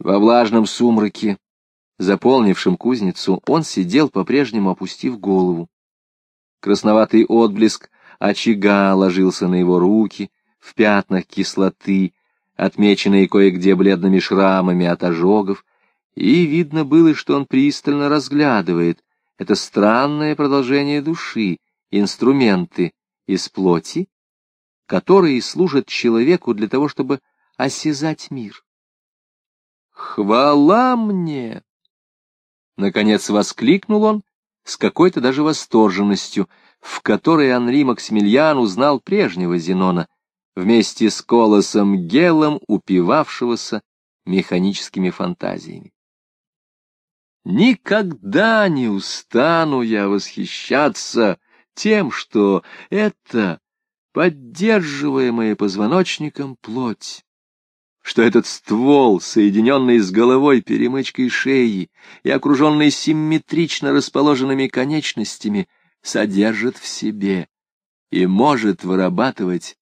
Во влажном сумраке, заполнившем кузницу, он сидел, по-прежнему опустив голову. Красноватый отблеск очага ложился на его руки в пятнах кислоты, отмеченные кое-где бледными шрамами от ожогов, и видно было, что он пристально разглядывает это странное продолжение души, инструменты из плоти, которые служат человеку для того, чтобы осязать мир. «Хвала мне!» Наконец воскликнул он с какой-то даже восторженностью, в которой Анри Максимилиан узнал прежнего Зенона, вместе с Колосом Гелом, упивавшегося механическими фантазиями. Никогда не устану я восхищаться тем, что это поддерживаемая позвоночником плоть, что этот ствол, соединенный с головой перемычкой шеи и окруженный симметрично расположенными конечностями, содержит в себе и может вырабатывать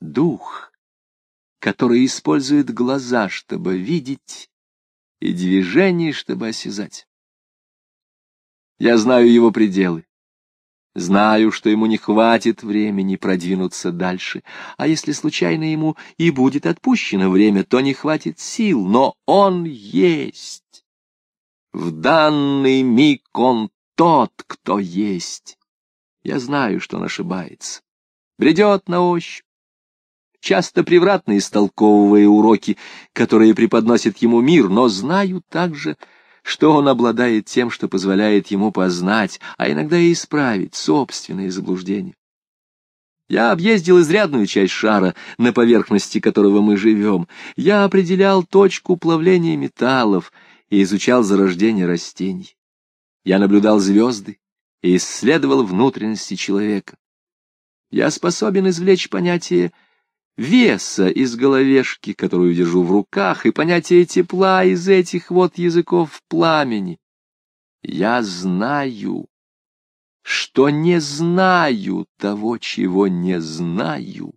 дух, который использует глаза, чтобы видеть, и движение, чтобы осязать. Я знаю его пределы. Знаю, что ему не хватит времени продвинуться дальше, а если случайно ему и будет отпущено время, то не хватит сил, но он есть. В данный миг он тот, кто есть. Я знаю, что он ошибается. Бредет на ощупь, часто превратно истолковывая уроки, которые преподносит ему мир, но знаю также, что он обладает тем, что позволяет ему познать, а иногда и исправить собственные заблуждения. Я объездил изрядную часть шара, на поверхности которого мы живем. Я определял точку плавления металлов и изучал зарождение растений. Я наблюдал звезды и исследовал внутренности человека. Я способен извлечь понятие веса из головешки, которую держу в руках, и понятие тепла из этих вот языков пламени. Я знаю, что не знаю того, чего не знаю.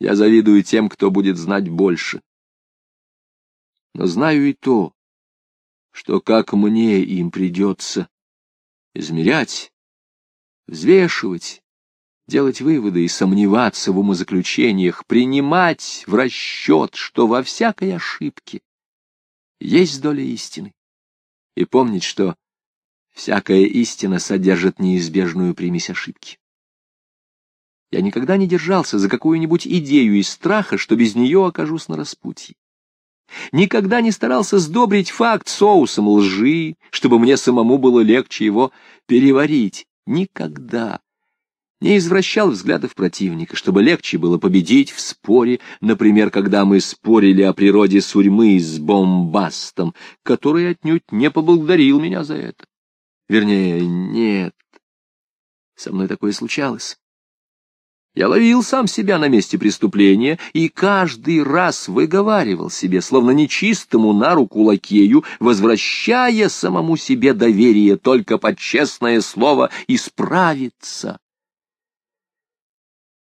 Я завидую тем, кто будет знать больше. Но знаю и то, что как мне им придется измерять, взвешивать, делать выводы и сомневаться в умозаключениях, принимать в расчет, что во всякой ошибке есть доля истины, и помнить, что всякая истина содержит неизбежную примесь ошибки. Я никогда не держался за какую-нибудь идею из страха, что без нее окажусь на распутье. Никогда не старался сдобрить факт соусом лжи, чтобы мне самому было легче его переварить. Никогда не извращал взглядов противника, чтобы легче было победить в споре, например, когда мы спорили о природе сурьмы с бомбастом, который отнюдь не поблагодарил меня за это. Вернее, нет, со мной такое случалось. Я ловил сам себя на месте преступления и каждый раз выговаривал себе, словно нечистому на руку лакею, возвращая самому себе доверие только под честное слово «исправиться».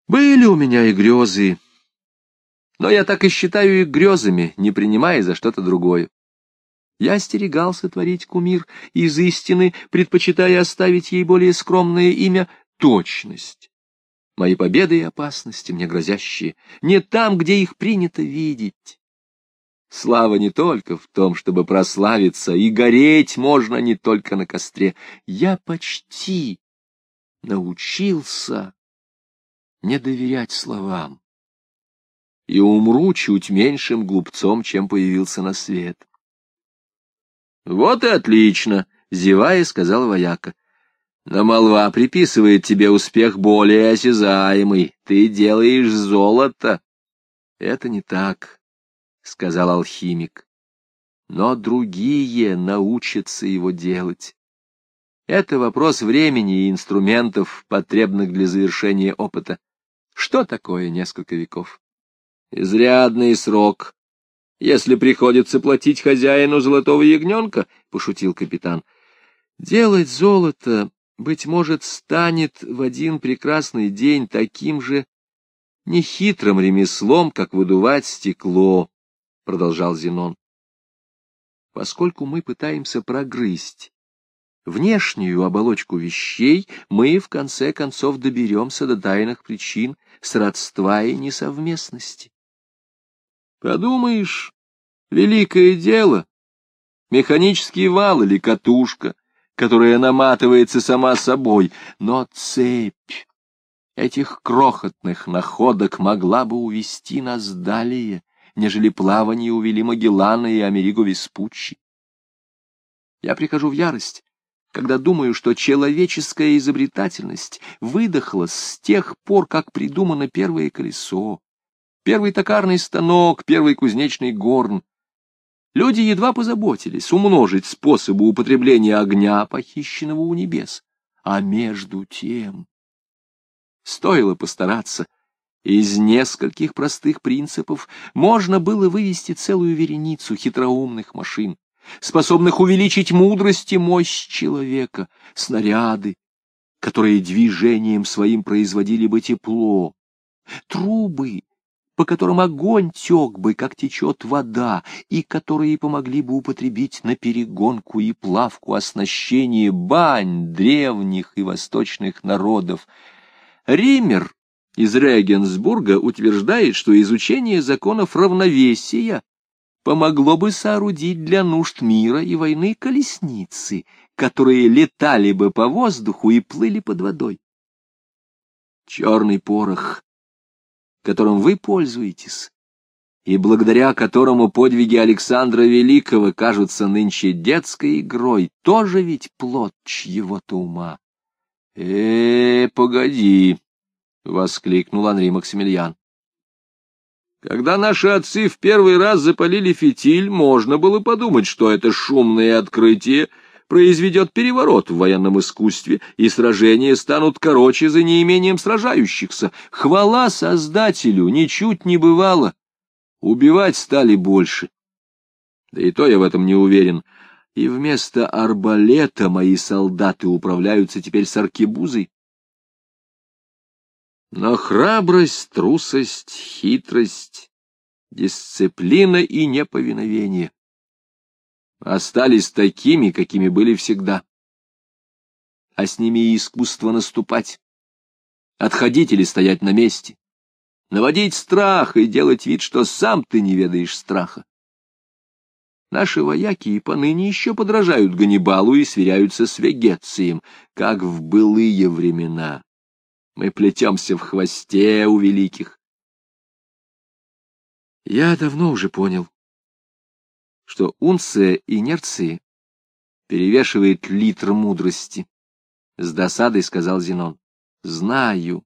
Были у меня и грезы, но я так и считаю их грезами, не принимая за что-то другое. Я остерегался творить кумир из истины, предпочитая оставить ей более скромное имя — точность. Мои победы и опасности, мне грозящие, не там, где их принято видеть. Слава не только в том, чтобы прославиться, и гореть можно не только на костре. Я почти научился не доверять словам. И умру чуть меньшим глупцом, чем появился на свет. — Вот и отлично, — зевая, сказал вояка. — Но молва приписывает тебе успех более осязаемый. Ты делаешь золото. — Это не так, — сказал алхимик. Но другие научатся его делать. Это вопрос времени и инструментов, потребных для завершения опыта. Что такое несколько веков? Изрядный срок. Если приходится платить хозяину золотого ягненка, — пошутил капитан. Делать золото, быть может, станет в один прекрасный день таким же нехитрым ремеслом, как выдувать стекло, продолжал Зенон. Поскольку мы пытаемся прогрызть внешнюю оболочку вещей, мы в конце концов доберемся до тайных причин сродства и несовместности. Подумаешь, великое дело, механический вал или катушка, которая наматывается сама собой, но цепь этих крохотных находок могла бы увести нас далее, нежели плавание увели Магеллана и Америго Веспуччи. Я прихожу в ярость, когда думаю, что человеческая изобретательность выдохла с тех пор, как придумано первое колесо, первый токарный станок, первый кузнечный горн. Люди едва позаботились умножить способы употребления огня, похищенного у небес. А между тем стоило постараться, из нескольких простых принципов можно было вывести целую вереницу хитроумных машин способных увеличить мудрость и мощь человека, снаряды, которые движением своим производили бы тепло, трубы, по которым огонь тек бы, как течет вода, и которые помогли бы употребить на перегонку и плавку оснащение бань древних и восточных народов. Ример из Регенсбурга утверждает, что изучение законов равновесия помогло бы соорудить для нужд мира и войны колесницы, которые летали бы по воздуху и плыли под водой. Черный порох, которым вы пользуетесь, и благодаря которому подвиги Александра Великого кажутся нынче детской игрой, тоже ведь плод чьего-то ума. «Э, погоди!» — воскликнул Анри Максимилиан. Когда наши отцы в первый раз запалили фитиль, можно было подумать, что это шумное открытие произведет переворот в военном искусстве, и сражения станут короче за неимением сражающихся. Хвала Создателю ничуть не бывало. Убивать стали больше. Да и то я в этом не уверен. И вместо арбалета мои солдаты управляются теперь с аркебузой. Но храбрость, трусость, хитрость, дисциплина и неповиновение остались такими, какими были всегда. А с ними и искусство наступать, отходить или стоять на месте, наводить страх и делать вид, что сам ты не ведаешь страха. Наши вояки и поныне еще подражают Ганнибалу и сверяются с Вегецием, как в былые времена. Мы плетемся в хвосте у великих. Я давно уже понял, что унция инерции перевешивает литр мудрости. С досадой сказал Зенон. Знаю,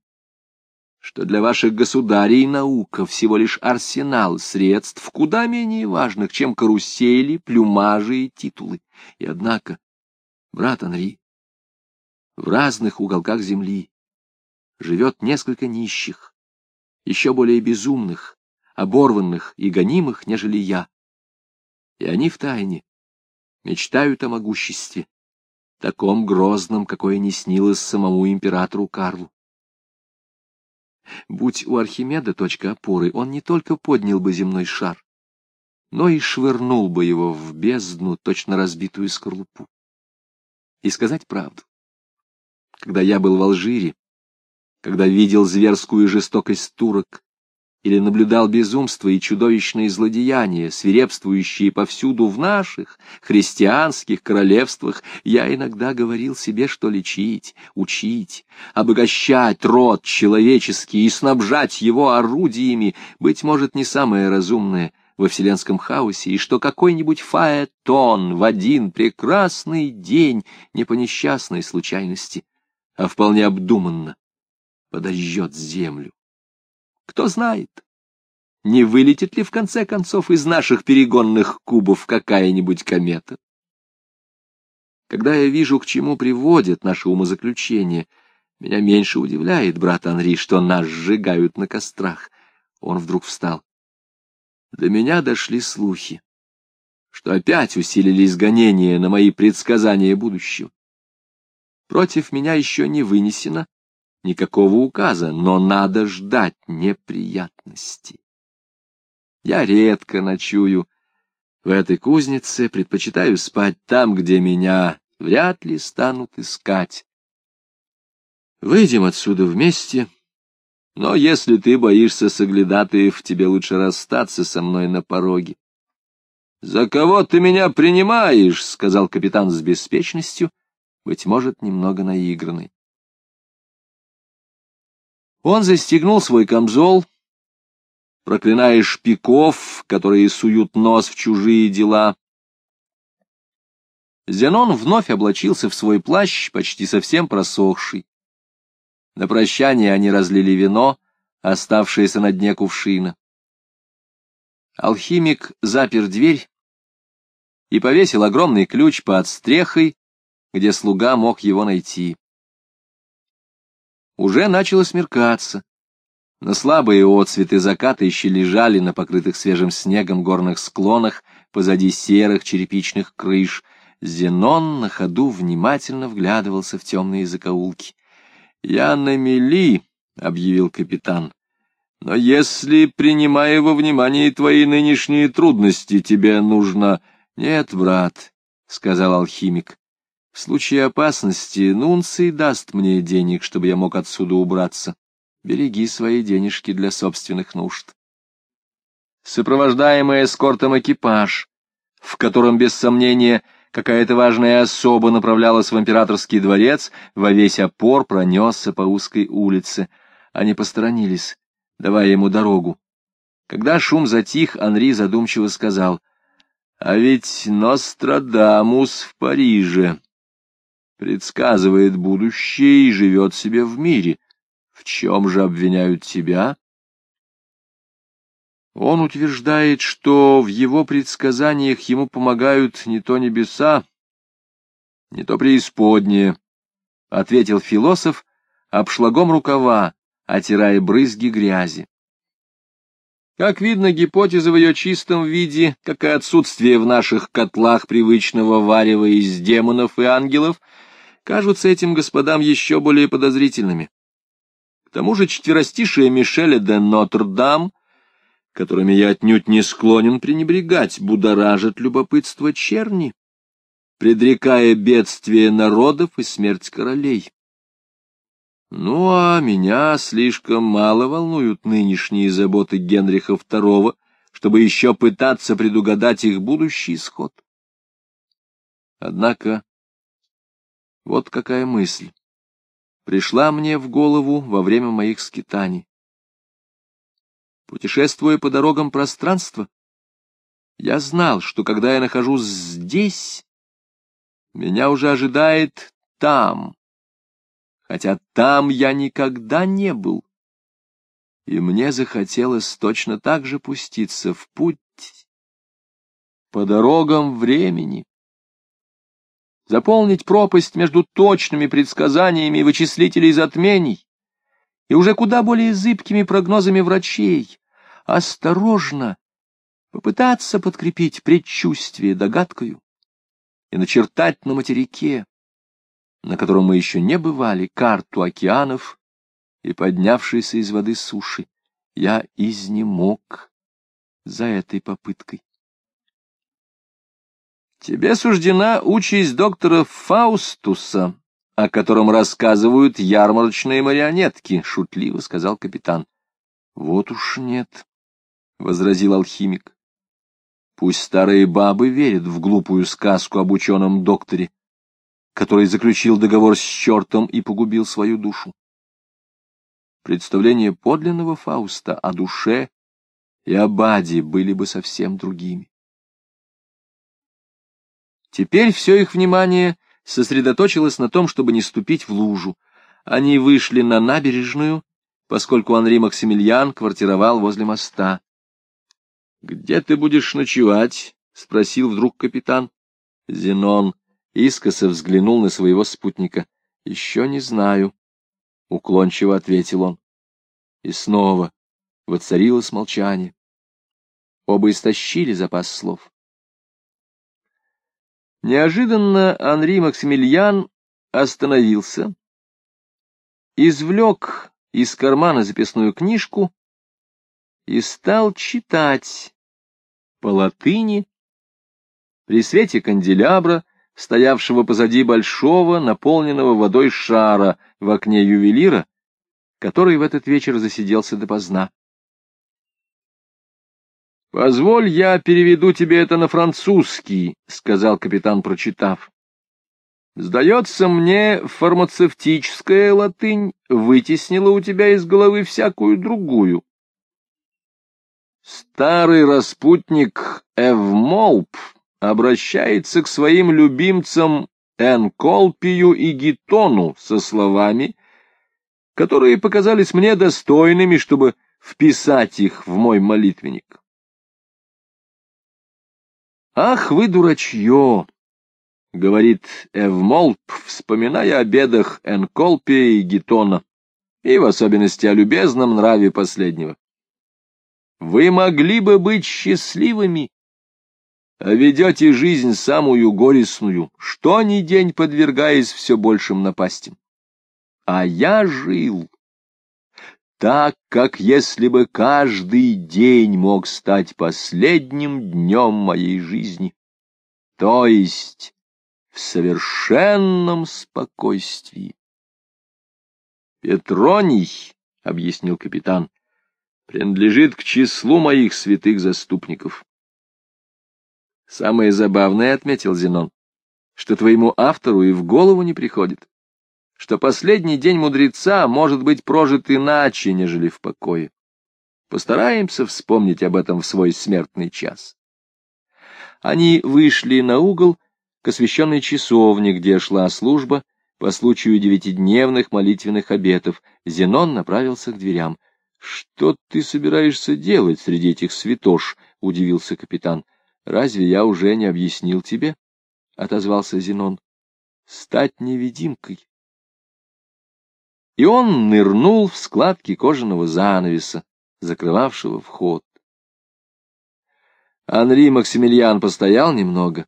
что для ваших государей наука всего лишь арсенал средств, куда менее важных, чем карусели, плюмажи и титулы. И однако, брат Анри, в разных уголках земли живет несколько нищих, еще более безумных, оборванных и гонимых, нежели я. И они втайне мечтают о могуществе, таком грозном, какое не снилось самому императору Карлу. Будь у Архимеда точка опоры, он не только поднял бы земной шар, но и швырнул бы его в бездну, точно разбитую скорлупу. И сказать правду. Когда я был в Алжире, когда видел зверскую жестокость турок, или наблюдал безумство и чудовищные злодеяния, свирепствующие повсюду в наших христианских королевствах, я иногда говорил себе, что лечить, учить, обогащать род человеческий и снабжать его орудиями, быть может, не самое разумное во вселенском хаосе, и что какой-нибудь фаэтон в один прекрасный день не по несчастной случайности, а вполне обдуманно подожжет землю. Кто знает, не вылетит ли в конце концов из наших перегонных кубов какая-нибудь комета. Когда я вижу, к чему приводят наши умозаключения, меня меньше удивляет, брат Анри, что нас сжигают на кострах. Он вдруг встал. До меня дошли слухи, что опять усилились гонения на мои предсказания будущего. Против меня еще не вынесено никакого указа, но надо ждать неприятностей. Я редко ночую в этой кузнице, предпочитаю спать там, где меня вряд ли станут искать. Выйдем отсюда вместе, но если ты боишься соглядатаев, тебе лучше расстаться со мной на пороге. — За кого ты меня принимаешь? — сказал капитан с беспечностью, быть может, немного наигранный. Он застегнул свой камзол, проклиная шпиков, которые суют нос в чужие дела. Зенон вновь облачился в свой плащ, почти совсем просохший. На прощание они разлили вино, оставшееся на дне кувшина. Алхимик запер дверь и повесил огромный ключ под стрехой, где слуга мог его найти. Уже начало смеркаться. Но слабые отцветы заката еще лежали на покрытых свежим снегом горных склонах позади серых черепичных крыш. Зенон на ходу внимательно вглядывался в темные закоулки. — Я на мели, — объявил капитан. — Но если, принимая во внимание твои нынешние трудности, тебе нужно... — Нет, брат, — сказал алхимик. — В случае опасности Нунций даст мне денег, чтобы я мог отсюда убраться. Береги свои денежки для собственных нужд. Сопровождаемый эскортом экипаж, в котором, без сомнения, какая-то важная особа направлялась в императорский дворец, во весь опор пронесся по узкой улице. Они посторонились, давая ему дорогу. Когда шум затих, Анри задумчиво сказал, «А ведь Нострадамус в Париже предсказывает будущее и живет себе в мире». В чем же обвиняют тебя? Он утверждает, что в его предсказаниях ему помогают не то небеса, не то преисподнее, — ответил философ обшлагом рукава, отирая брызги грязи. Как видно, гипотеза в ее чистом виде, как и отсутствие в наших котлах привычного варева из демонов и ангелов, кажутся этим господам еще более подозрительными. К тому же четверостишие Мишеля де Нотр-Дам, которыми я отнюдь не склонен пренебрегать, будоражит любопытство черни, предрекая бедствие народов и смерть королей. Ну, а меня слишком мало волнуют нынешние заботы Генриха II, чтобы еще пытаться предугадать их будущий исход. Однако, вот какая мысль пришла мне в голову во время моих скитаний. Путешествуя по дорогам пространства, я знал, что когда я нахожусь здесь, меня уже ожидает там, хотя там я никогда не был. И мне захотелось точно так же пуститься в путь по дорогам времени заполнить пропасть между точными предсказаниями вычислителей затмений и уже куда более зыбкими прогнозами врачей, осторожно попытаться подкрепить предчувствие догадкою и начертать на материке, на котором мы еще не бывали, карту океанов и поднявшейся из воды суши. Я изнемог за этой попыткой. Тебе суждена участь доктора Фаустуса, о котором рассказывают ярмарочные марионетки, — шутливо сказал капитан. — Вот уж нет, — возразил алхимик. Пусть старые бабы верят в глупую сказку об ученом докторе, который заключил договор с чертом и погубил свою душу. Представления подлинного Фауста о душе и об аде были бы совсем другими. Теперь все их внимание сосредоточилось на том, чтобы не ступить в лужу. Они вышли на набережную, поскольку Анри Максимилиан квартировал возле моста. — Где ты будешь ночевать? — спросил вдруг капитан. Зенон искоса взглянул на своего спутника. — Еще не знаю, — уклончиво ответил он. И снова воцарилось молчание. Оба истощили запас слов. Неожиданно Анри Максимилиан остановился, извлек из кармана записную книжку и стал читать по латыни при свете канделябра, стоявшего позади большого, наполненного водой шара в окне ювелира, который в этот вечер засиделся допоздна. — Позволь, я переведу тебе это на французский, — сказал капитан, прочитав. — Сдается мне, фармацевтическая латынь вытеснила у тебя из головы всякую другую. Старый распутник Эвмолп обращается к своим любимцам Энколпию и Гитону со словами, которые показались мне достойными, чтобы вписать их в мой молитвенник. «Ах вы, дурачье!» — говорит Эвмолп, вспоминая о бедах Энколпия и Гетона, и в особенности о любезном нраве последнего. «Вы могли бы быть счастливыми, а ведете жизнь самую горестную, что ни день подвергаясь все большим напастям. А я жил так, как если бы каждый день мог стать последним днем моей жизни, то есть в совершенном спокойствии. Петроний, — объяснил капитан, — принадлежит к числу моих святых заступников. Самое забавное, — отметил Зенон, — что твоему автору и в голову не приходит что последний день мудреца может быть прожит иначе, нежели в покое. Постараемся вспомнить об этом в свой смертный час. Они вышли на угол к освященной часовне, где шла служба по случаю девятидневных молитвенных обетов. Зенон направился к дверям. — Что ты собираешься делать среди этих святош? — удивился капитан. — Разве я уже не объяснил тебе? — отозвался Зенон. — Стать невидимкой и он нырнул в складки кожаного занавеса, закрывавшего вход. Анри Максимилиан постоял немного,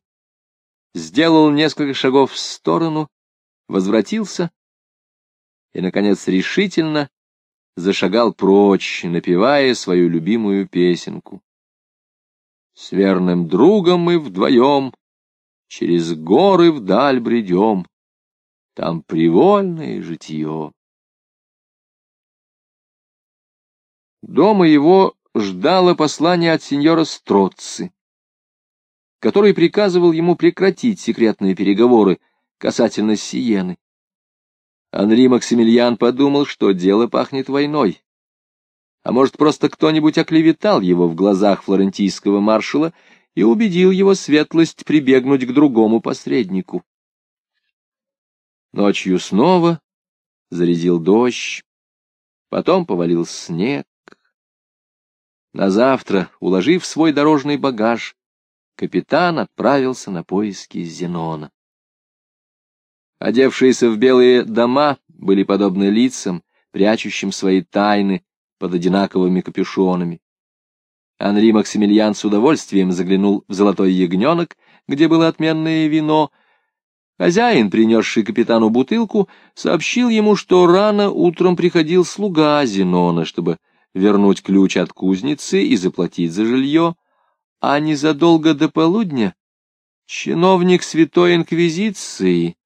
сделал несколько шагов в сторону, возвратился и, наконец, решительно зашагал прочь, напевая свою любимую песенку. С верным другом мы вдвоем через горы вдаль бредем, там привольное житье. Дома его ждало послание от сеньора Строцци, который приказывал ему прекратить секретные переговоры касательно Сиены. Анри Максимилиан подумал, что дело пахнет войной. А может, просто кто-нибудь оклеветал его в глазах флорентийского маршала и убедил его светлость прибегнуть к другому посреднику. Ночью снова зарядил дождь, потом повалил снег. На завтра, уложив свой дорожный багаж, капитан отправился на поиски Зенона. Одевшиеся в белые дома были подобны лицам, прячущим свои тайны под одинаковыми капюшонами. Анри Максимилиан с удовольствием заглянул в золотой ягненок, где было отменное вино. Хозяин, принесший капитану бутылку, сообщил ему, что рано утром приходил слуга Зенона, чтобы вернуть ключ от кузницы и заплатить за жилье, а незадолго до полудня чиновник Святой Инквизиции,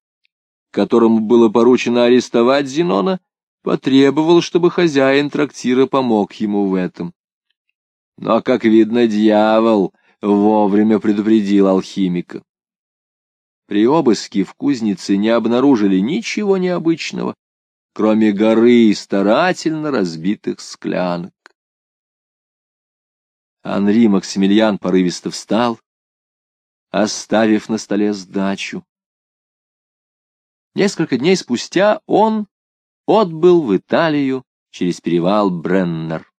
которому было поручено арестовать Зенона, потребовал, чтобы хозяин трактира помог ему в этом. Но, как видно, дьявол вовремя предупредил алхимика. При обыске в кузнице не обнаружили ничего необычного, кроме горы старательно разбитых склянок. Анри Максимилиан порывисто встал, оставив на столе сдачу. Несколько дней спустя он отбыл в Италию через перевал Бреннер.